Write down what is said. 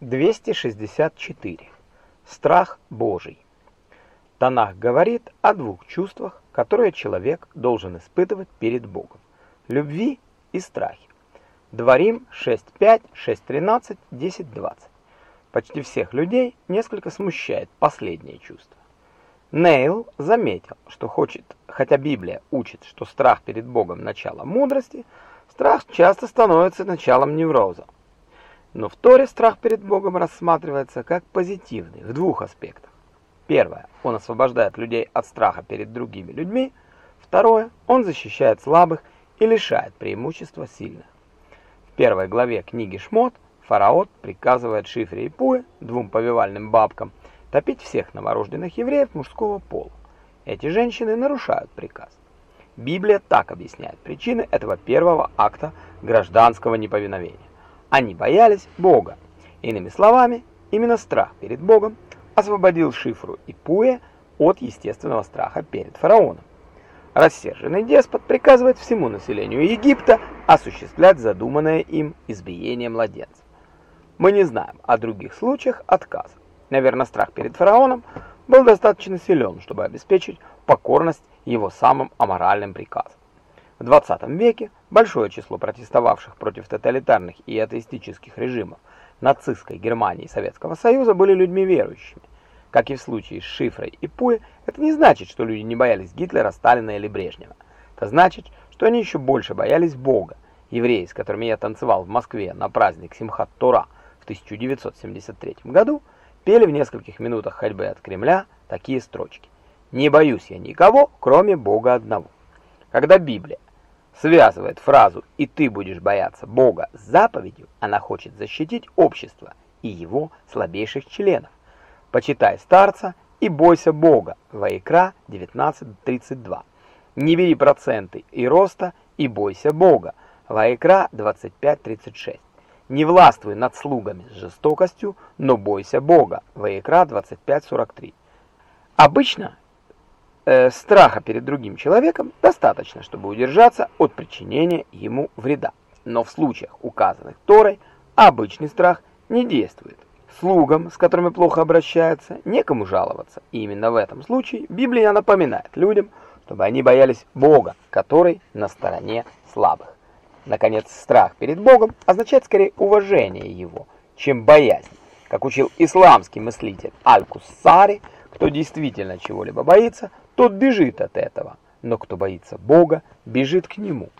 264. Страх Божий. Танах говорит о двух чувствах, которые человек должен испытывать перед Богом. Любви и страхе. Дворим 6.5, 6.13, 10.20. Почти всех людей несколько смущает последнее чувство. Нейл заметил, что хочет, хотя Библия учит, что страх перед Богом – начало мудрости, страх часто становится началом невроза. Но в Торе страх перед Богом рассматривается как позитивный в двух аспектах. Первое, он освобождает людей от страха перед другими людьми. Второе, он защищает слабых и лишает преимущества сильных. В первой главе книги Шмот фараон приказывает Шифре и Пуе, двум повивальным бабкам, топить всех новорожденных евреев мужского пола. Эти женщины нарушают приказ. Библия так объясняет причины этого первого акта гражданского неповиновения. Они боялись Бога. Иными словами, именно страх перед Богом освободил Шифру и Пуэ от естественного страха перед фараоном. Рассерженный деспот приказывает всему населению Египта осуществлять задуманное им избиение младенцев. Мы не знаем о других случаях отказа. Наверное, страх перед фараоном был достаточно силен, чтобы обеспечить покорность его самым аморальным приказам. В 20 веке большое число протестовавших против тоталитарных и атеистических режимов нацистской Германии и Советского Союза были людьми верующими. Как и в случае с Шифрой и Пуэ, это не значит, что люди не боялись Гитлера, Сталина или Брежнева. Это значит, что они еще больше боялись Бога. Евреи, с которыми я танцевал в Москве на праздник Симхат-Тора в 1973 году, пели в нескольких минутах ходьбы от Кремля такие строчки. «Не боюсь я никого, кроме Бога одного». Когда Библия связывает фразу «и ты будешь бояться Бога» с заповедью, она хочет защитить общество и его слабейших членов. Почитай старца и бойся Бога. Ваикра 19.32. Не бери проценты и роста и бойся Бога. Ваикра 25.36. Не властвуй над слугами с жестокостью, но бойся Бога. Ваикра 25.43. Обычно э, страха перед другим человеком достаточно, чтобы удержаться от причинения ему вреда. Но в случаях, указанных Торой, обычный страх не действует. Слугам, с которыми плохо обращаются, некому жаловаться. И именно в этом случае Библия напоминает людям, чтобы они боялись Бога, который на стороне слабых. Наконец, страх перед Богом означает скорее уважение Его, чем боязнь. Как учил исламский мыслитель Аль-Куссари, кто действительно чего-либо боится, тот бежит от этого, но кто боится Бога, бежит к Нему.